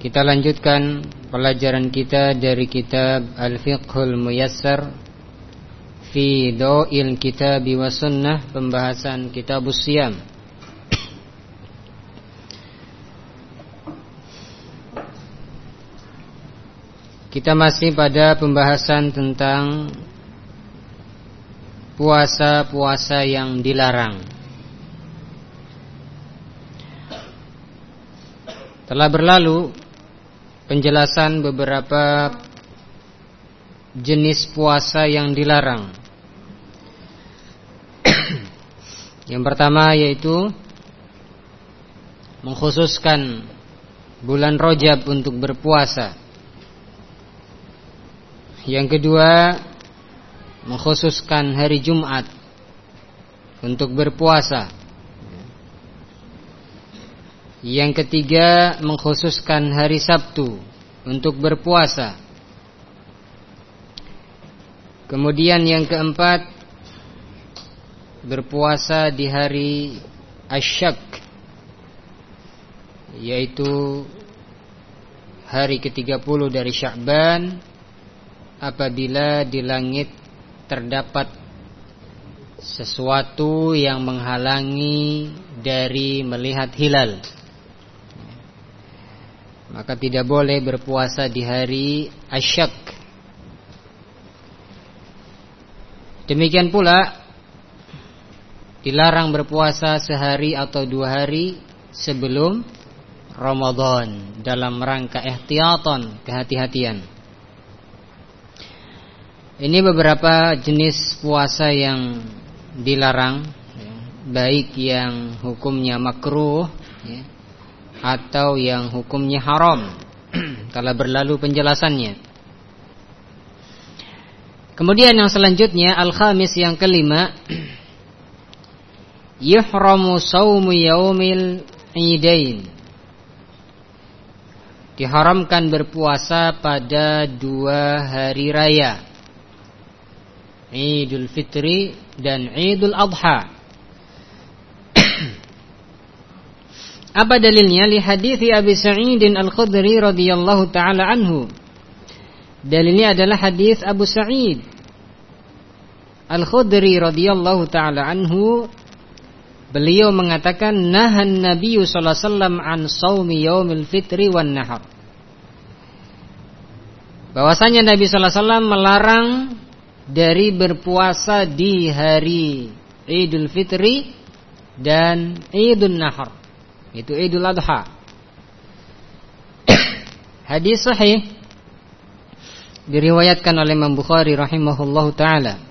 Kita lanjutkan pelajaran kita dari kitab Al-Fiqhul Muyassar Fi Do'il Kitab wa Sunnah Pembahasan Kitab Siyam. Kita masih pada pembahasan tentang Puasa-puasa yang dilarang. Telah berlalu penjelasan beberapa jenis puasa yang dilarang. yang pertama yaitu mengkhususkan bulan Rojab untuk berpuasa. Yang kedua mengkhususkan hari Jumat untuk berpuasa. Yang ketiga mengkhususkan hari Sabtu untuk berpuasa. Kemudian yang keempat berpuasa di hari Asyak yaitu hari ke-30 dari Sya'ban apabila di langit terdapat sesuatu yang menghalangi dari melihat hilal maka tidak boleh berpuasa di hari asyak. Demikian pula dilarang berpuasa sehari atau dua hari sebelum Ramadan dalam rangka ihtiyatan, kehati-hatian. Ini beberapa jenis puasa yang dilarang, ya, baik yang hukumnya makruh, ya, atau yang hukumnya haram telah berlalu penjelasannya. Kemudian yang selanjutnya al-khamis yang kelima yuhramu saumu yaumil idain. Diharamkan berpuasa pada dua hari raya. Idul Fitri dan Idul Adha. Apa dalilnya? Li hadithi Abi Sa'id Al-Khudri radhiyallahu taala anhu. Dalilnya adalah hadis Abu Sa'id Al-Khudri radhiyallahu taala anhu. Beliau mengatakan nahan Nabi sallallahu alaihi wasallam an saumi yaumil fitri wan nahar. Bahwasanya Nabi sallallahu alaihi wasallam melarang dari berpuasa di hari Idul Fitri dan Idul Nahar. Itu Idul Adha. Hadis sahih diriwayatkan oleh Imam Bukhari rahimahullahu taala.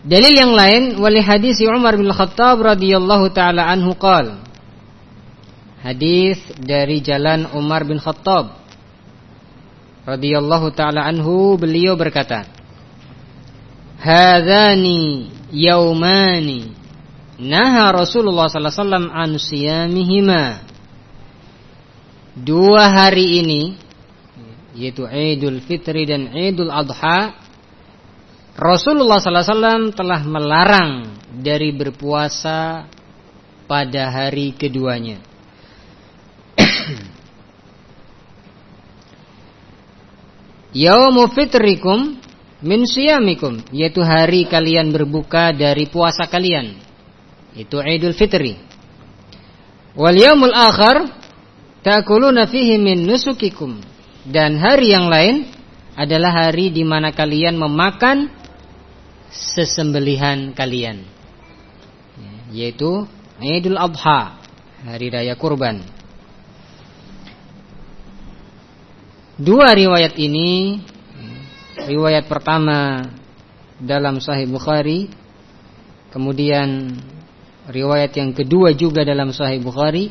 Dalil yang lain wali hadis Umar bin Khattab radhiyallahu taala anhu qal. Hadis dari jalan Umar bin Khattab radhiyallahu taala anhu beliau berkata, "Hadzani yaumani Naha Rasulullah sallallahu alaihi wasallam an siyamihima. Dua hari ini yaitu Idul Fitri dan Idul Adha Rasulullah sallallahu alaihi wasallam telah melarang dari berpuasa pada hari keduanya. Yaumu fitrikum min siyamikum yaitu hari kalian berbuka dari puasa kalian. Itu Idul Fitri. Wal yaumul akhar ta'kuluna fihi min nusukikum. Dan hari yang lain adalah hari di mana kalian memakan sesembelihan kalian. Yaitu Idul Adha, hari raya kurban. Dua riwayat ini Riwayat pertama dalam Sahih Bukhari Kemudian riwayat yang kedua juga dalam Sahih Bukhari.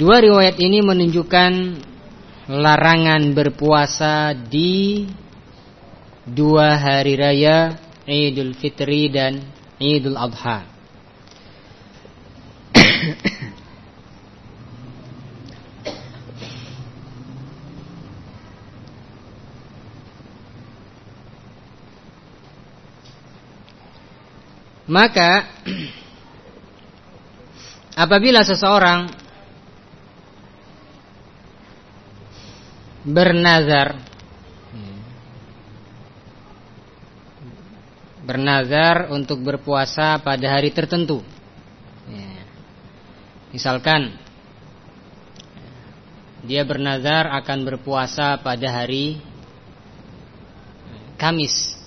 Dua riwayat ini menunjukkan larangan berpuasa di dua hari raya Idul Fitri dan Idul Adha. Maka apabila seseorang bernazar bernazar untuk berpuasa pada hari tertentu. Ya. Misalkan dia bernazar akan berpuasa pada hari Kamis.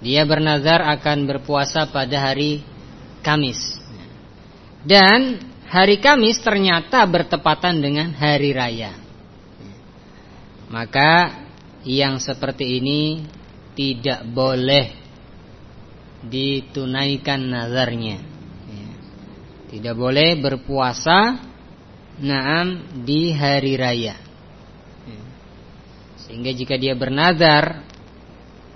Dia bernazar akan berpuasa pada hari Kamis. Dan hari Kamis ternyata bertepatan dengan hari raya. Maka yang seperti ini tidak boleh ditunaikan nazarnya. Tidak boleh berpuasa naam di hari raya. Sehingga jika dia bernazar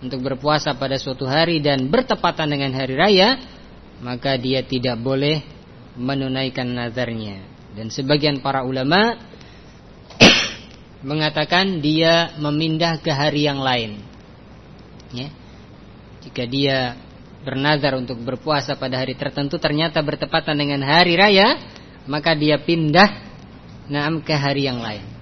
untuk berpuasa pada suatu hari dan bertepatan dengan hari raya, maka dia tidak boleh menunaikan nazarnya. Dan sebagian para ulama mengatakan dia memindah ke hari yang lain. Ya. Jika dia bernazar untuk berpuasa pada hari tertentu ternyata bertepatan dengan hari raya, maka dia pindah naam ke hari yang lain.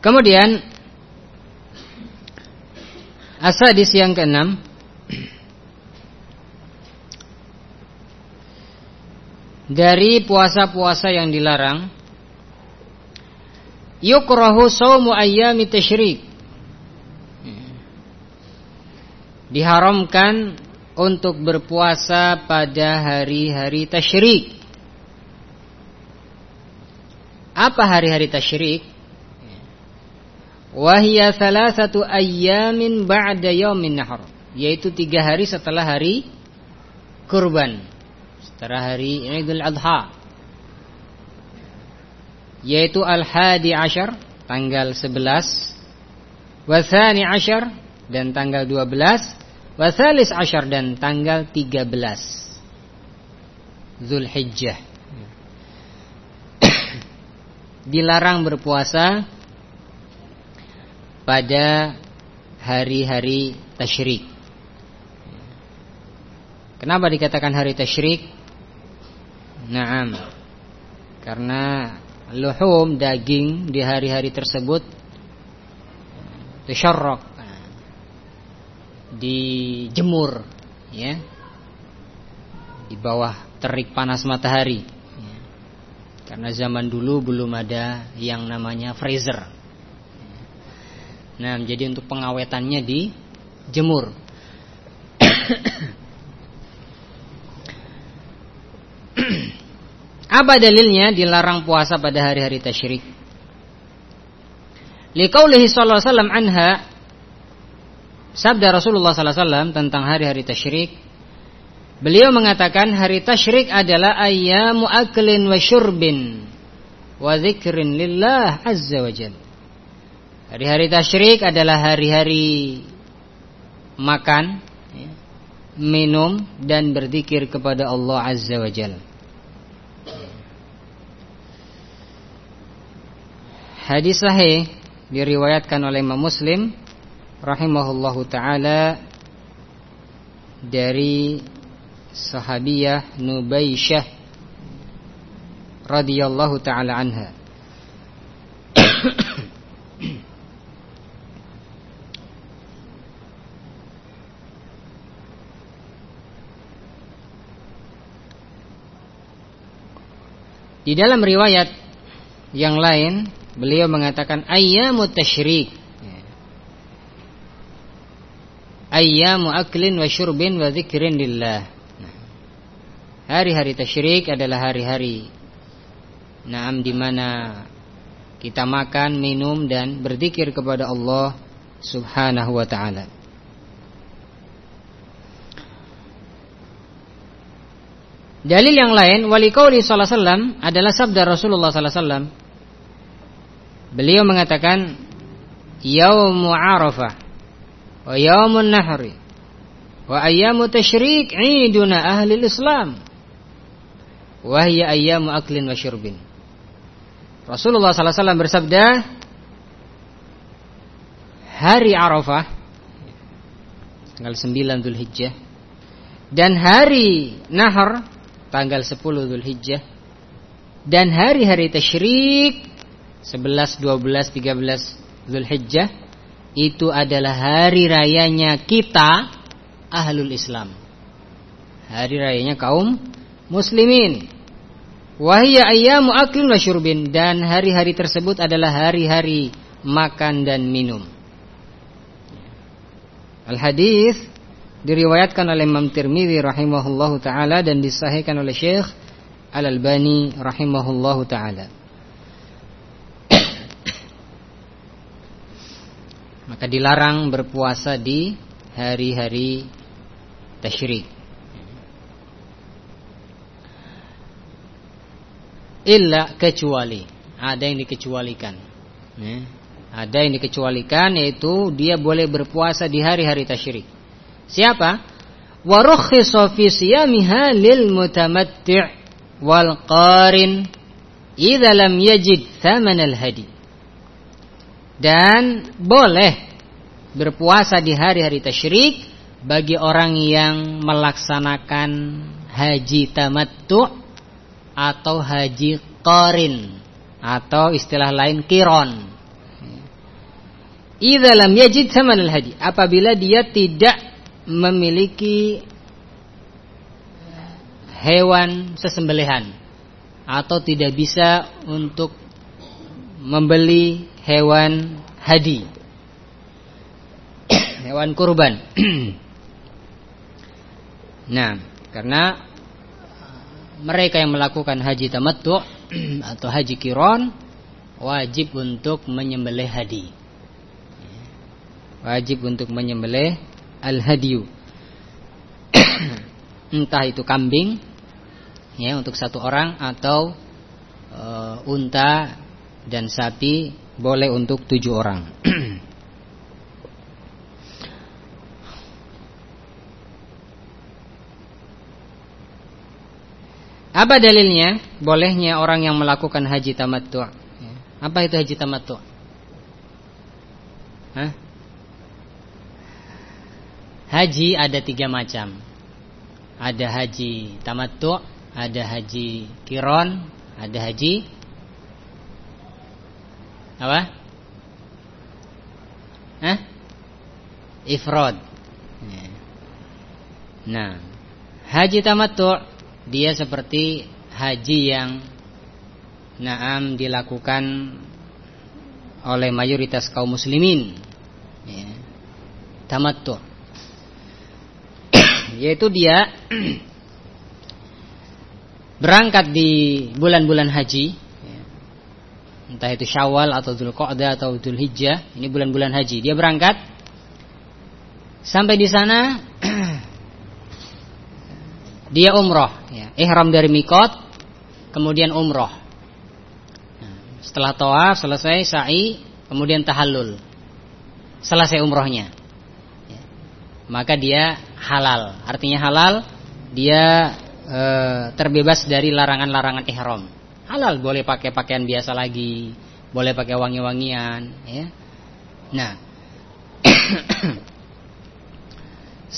Kemudian Asadis yang keenam Dari puasa-puasa yang dilarang Yukrahu sawmu ayyami tashrik Diharamkan untuk berpuasa pada hari-hari tasyrik Apa hari-hari tasyrik? Wahia salah satu ayamin ba'da yaumin nahar. Yaitu tiga hari setelah hari kurban. Setelah hari Idul Adha. Yaitu Al-Hadi Ashar Tanggal 11 Wathani Ashar Dan tanggal 12 Wathalis Ashar dan tanggal 13 Zulhijjah. Dilarang berpuasa pada hari-hari tasyrik. Kenapa dikatakan hari tasyrik? Naam. Karena luhum daging di hari-hari tersebut tasyarrak dijemur ya di bawah terik panas matahari karena zaman dulu belum ada yang namanya freezer Nah, jadi untuk pengawetannya di jemur. Apa dalilnya dilarang puasa pada hari-hari tasyrik? Liqaulihi sallallahu alaihi wasallam anha sabda Rasulullah sallallahu alaihi wasallam tentang hari-hari tasyrik Beliau mengatakan hari tasyrik adalah ayyamu aklin wa syurbin wa dzikrin lillah azza wa jalla Hari-hari tasyrik adalah hari-hari makan, ya, minum dan berzikir kepada Allah Azza wa Jalla. Hadis sahih diriwayatkan oleh Imam Muslim rahimahullahu taala dari sahabiyah Nubaisyah radhiyallahu taala anha. Di dalam riwayat yang lain beliau mengatakan ayyamut tasyrik. Ayyamu aklin wa syurbin wa dzikrin lillah. Nah, hari-hari tasyrik adalah hari-hari Naam di mana kita makan, minum dan berzikir kepada Allah Subhanahu wa taala. Dalil yang lain wali qauli sallallahu alaihi wasallam adalah sabda Rasulullah sallallahu alaihi wasallam. Beliau mengatakan yaumu Arafah wa yaumun nahri wa ayyamu tasyrik 'iduna ahli Islam. Wa hiya ayyamu aklin wa syurbin. Rasulullah sallallahu alaihi wasallam bersabda hari Arafah tanggal 9 Dzulhijjah dan hari Nahar tanggal 10 Dzulhijjah dan hari-hari tasyrik 11, 12, 13 Dzulhijjah itu adalah hari rayanya kita ahlul Islam. Hari rayanya kaum muslimin. Wahia ayyamu aklin wa syurbin dan hari-hari tersebut adalah hari-hari makan dan minum. Al-hadis diriwayatkan oleh Imam Tirmidzi rahimahullahu taala dan disahihkan oleh Syekh Al-Albani rahimahullahu taala. Maka dilarang berpuasa di hari-hari tasyrik. Illa kecuali ada yang dikecualikan. Ya. Ada yang dikecualikan yaitu dia boleh berpuasa di hari-hari tasyrik. Siapa? Wa rukhisa fi siyamiha lil mutamatti' wal qarin idza lam yajid thaman al hadi. Dan boleh berpuasa di hari-hari tasyrik bagi orang yang melaksanakan haji tamattu atau haji qarin atau istilah lain kiron. Idza lam yajid thaman al hadi, apabila dia tidak memiliki hewan sesembelihan atau tidak bisa untuk membeli hewan hadi hewan kurban. Nah karena mereka yang melakukan haji tamattu atau haji kiron wajib untuk menyembelih hadi. Wajib untuk menyembelih al-hadiyu entah itu kambing ya untuk satu orang atau e, unta dan sapi boleh untuk tujuh orang apa dalilnya bolehnya orang yang melakukan haji tamattu ya. apa itu haji tamattu Hah? Haji ada tiga macam Ada haji tamattu Ada haji kiron Ada haji Apa? Hah? Ifrod Nah Haji tamattu Dia seperti haji yang Naam dilakukan oleh mayoritas kaum muslimin ya. Tamattu yaitu dia berangkat di bulan-bulan haji. Entah itu Syawal atau Dzulqa'dah atau Dzulhijjah ini bulan-bulan haji. Dia berangkat. Sampai di sana dia umroh ya. ihram dari mikot kemudian umroh. Setelah toaf selesai sa'i kemudian tahallul. Selesai umrohnya. Maka dia halal. Artinya halal dia e, terbebas dari larangan-larangan ihram. Halal boleh pakai pakaian biasa lagi, boleh pakai wangi-wangian, ya. Nah,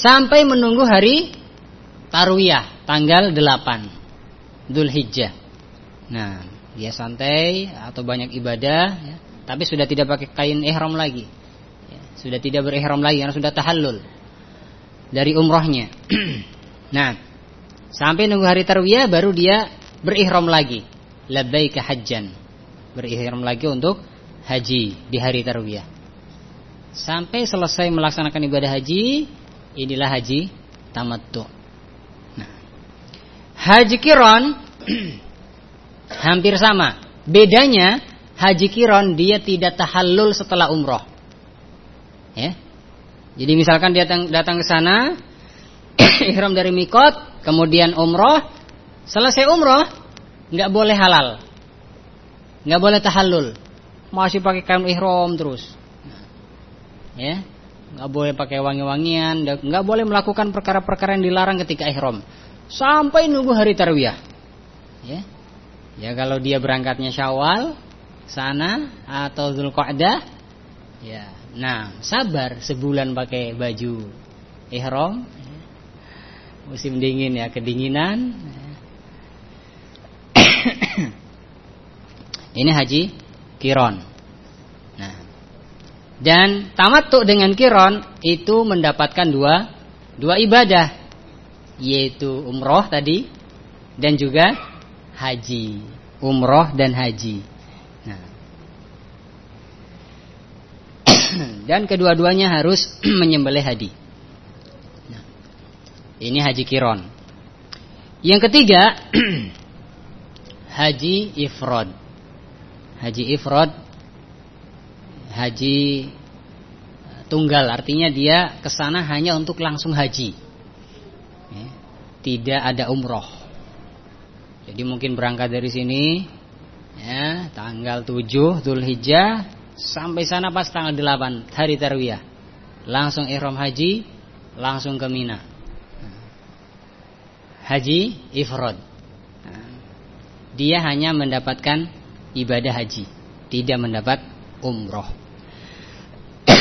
sampai menunggu hari tarwiyah tanggal 8 Dzulhijjah. Nah, dia santai atau banyak ibadah, ya, tapi sudah tidak pakai kain ihram lagi. Ya, sudah tidak berihram lagi karena sudah tahallul dari umrohnya. nah, sampai nunggu hari tarwiyah baru dia berihram lagi. labbaika hajjan. Berihram lagi untuk haji di hari tarwiyah. Sampai selesai melaksanakan ibadah haji, inilah haji tamattu. Nah, haji kiron hampir sama. Bedanya haji kiron dia tidak tahallul setelah umroh. Ya. Jadi misalkan dia datang, datang ke sana, ihram dari mikot, kemudian umroh, selesai umroh, nggak boleh halal, nggak boleh tahallul, masih pakai kain ihram terus, ya, nggak boleh pakai wangi-wangian, nggak boleh melakukan perkara-perkara yang dilarang ketika ihram, sampai nunggu hari tarwiyah, ya, ya kalau dia berangkatnya syawal sana atau zulqa'dah, ya Nah, sabar sebulan pakai baju ihram. Musim dingin ya, kedinginan. Ini haji kiron. Nah, dan tamattu dengan kiron itu mendapatkan dua dua ibadah, yaitu umroh tadi dan juga haji. Umroh dan haji. Dan kedua-duanya harus menyembelih hadi. Nah, ini haji kiron. Yang ketiga haji ifrod. Haji ifrod haji tunggal artinya dia ke sana hanya untuk langsung haji. Ya, tidak ada umroh. Jadi mungkin berangkat dari sini ya, tanggal 7 Zulhijjah Sampai sana pas tanggal 8 hari tarwiyah. Langsung ihram haji, langsung ke Mina. Haji ifrad. Dia hanya mendapatkan ibadah haji, tidak mendapat umroh.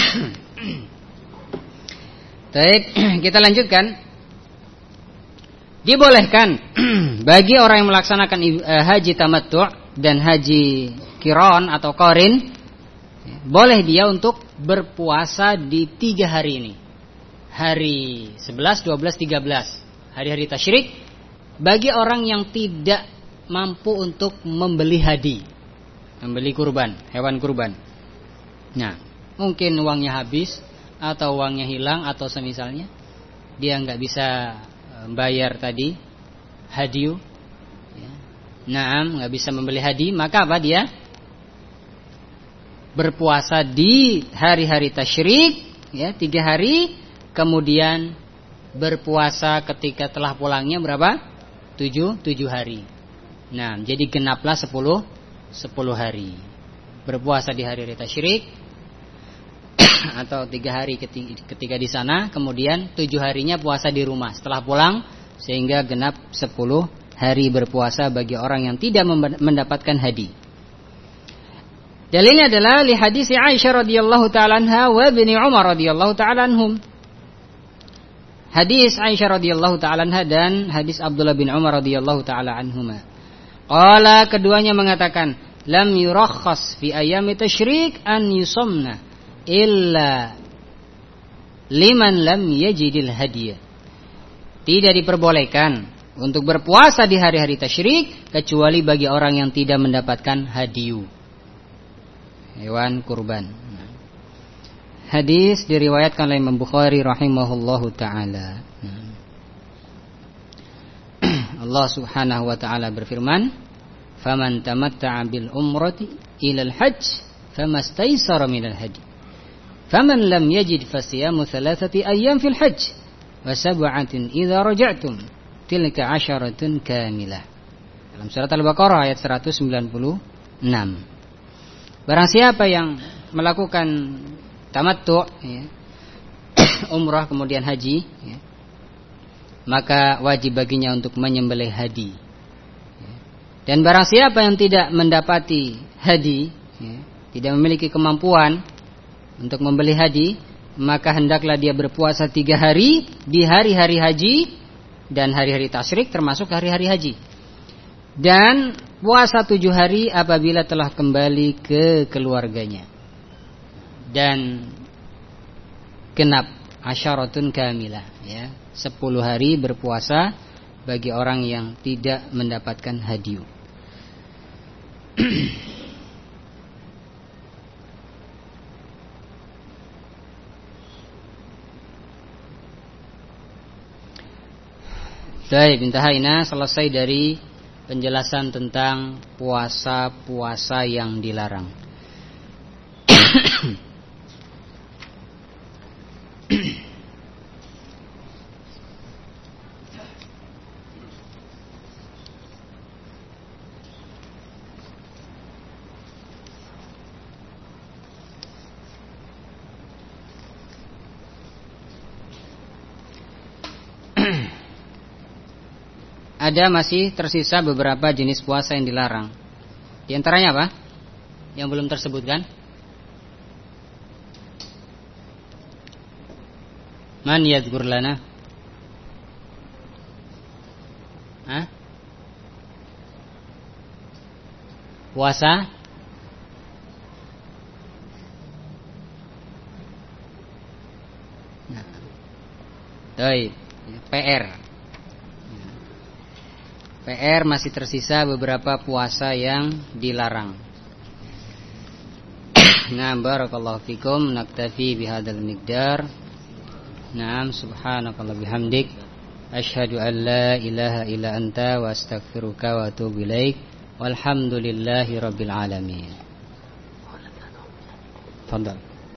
Baik, kita lanjutkan. Dibolehkan bagi orang yang melaksanakan eh, haji tamattu' dan haji kiron atau korin boleh dia untuk berpuasa di tiga hari ini. Hari 11, 12, 13. Hari-hari tasyrik. Bagi orang yang tidak mampu untuk membeli hadi. Membeli kurban, hewan kurban. Nah, mungkin uangnya habis. Atau uangnya hilang atau semisalnya. Dia nggak bisa eh, bayar tadi hadiu. Ya. Nah, nggak bisa membeli hadi. Maka apa dia? Berpuasa di hari-hari tasyrik ya tiga hari kemudian berpuasa ketika telah pulangnya berapa? Tujuh tujuh hari. Nah jadi genaplah sepuluh sepuluh hari. Berpuasa di hari-hari tasyrik atau tiga hari ketika, di sana kemudian tujuh harinya puasa di rumah setelah pulang sehingga genap sepuluh hari berpuasa bagi orang yang tidak mendapatkan hadi Dalilnya adalah li hadis Aisyah radhiyallahu taala anha wa Ibnu Umar radhiyallahu taala anhum. Hadis Aisyah radhiyallahu taala anha dan hadis Abdullah bin Umar radhiyallahu taala anhuma. Qala keduanya mengatakan, lam yurakhas fi ayami tasyrik an yusomna illa liman lam yajidil hadiyah. Tidak diperbolehkan untuk berpuasa di hari-hari tasyrik kecuali bagi orang yang tidak mendapatkan hadiah hewan kurban. Hadis diriwayatkan oleh Imam Bukhari rahimahullahu taala. Allah Subhanahu wa taala berfirman, "Faman tamatta'a bil umrati ila al-hajj famastaysara al hadi." Faman lam yajid fasiyamu thalathati ayyam fil hajj wa sab'atin idza raja'tum tilka 'asharatun kamilah. Dalam surat Al-Baqarah ayat 196. Barang siapa yang melakukan tamattu ya, umrah kemudian haji ya, maka wajib baginya untuk menyembelih hadi. Ya. Dan barang siapa yang tidak mendapati hadi, ya, tidak memiliki kemampuan untuk membeli hadi, maka hendaklah dia berpuasa tiga hari di hari-hari haji dan hari-hari tasyrik termasuk hari-hari haji. Dan puasa tujuh hari apabila telah kembali ke keluarganya. Dan genap asyaratun kamilah ya. Sepuluh hari berpuasa bagi orang yang tidak mendapatkan hadiu. Baik, intahaina selesai dari penjelasan tentang puasa-puasa yang dilarang. Ada masih tersisa beberapa jenis puasa yang dilarang. Di antaranya apa? Yang belum tersebutkan? Man yadhkur lana? Hah? Puasa? Nah. Baik, PR. PR masih tersisa beberapa puasa yang dilarang. Nah, barakallahu fikum naktafi bihadzal miqdar. Naam subhanakallah bihamdik asyhadu an la ilaha illa anta wa astaghfiruka wa atubu ilaik. Walhamdulillahi rabbil alamin. Tafadhal.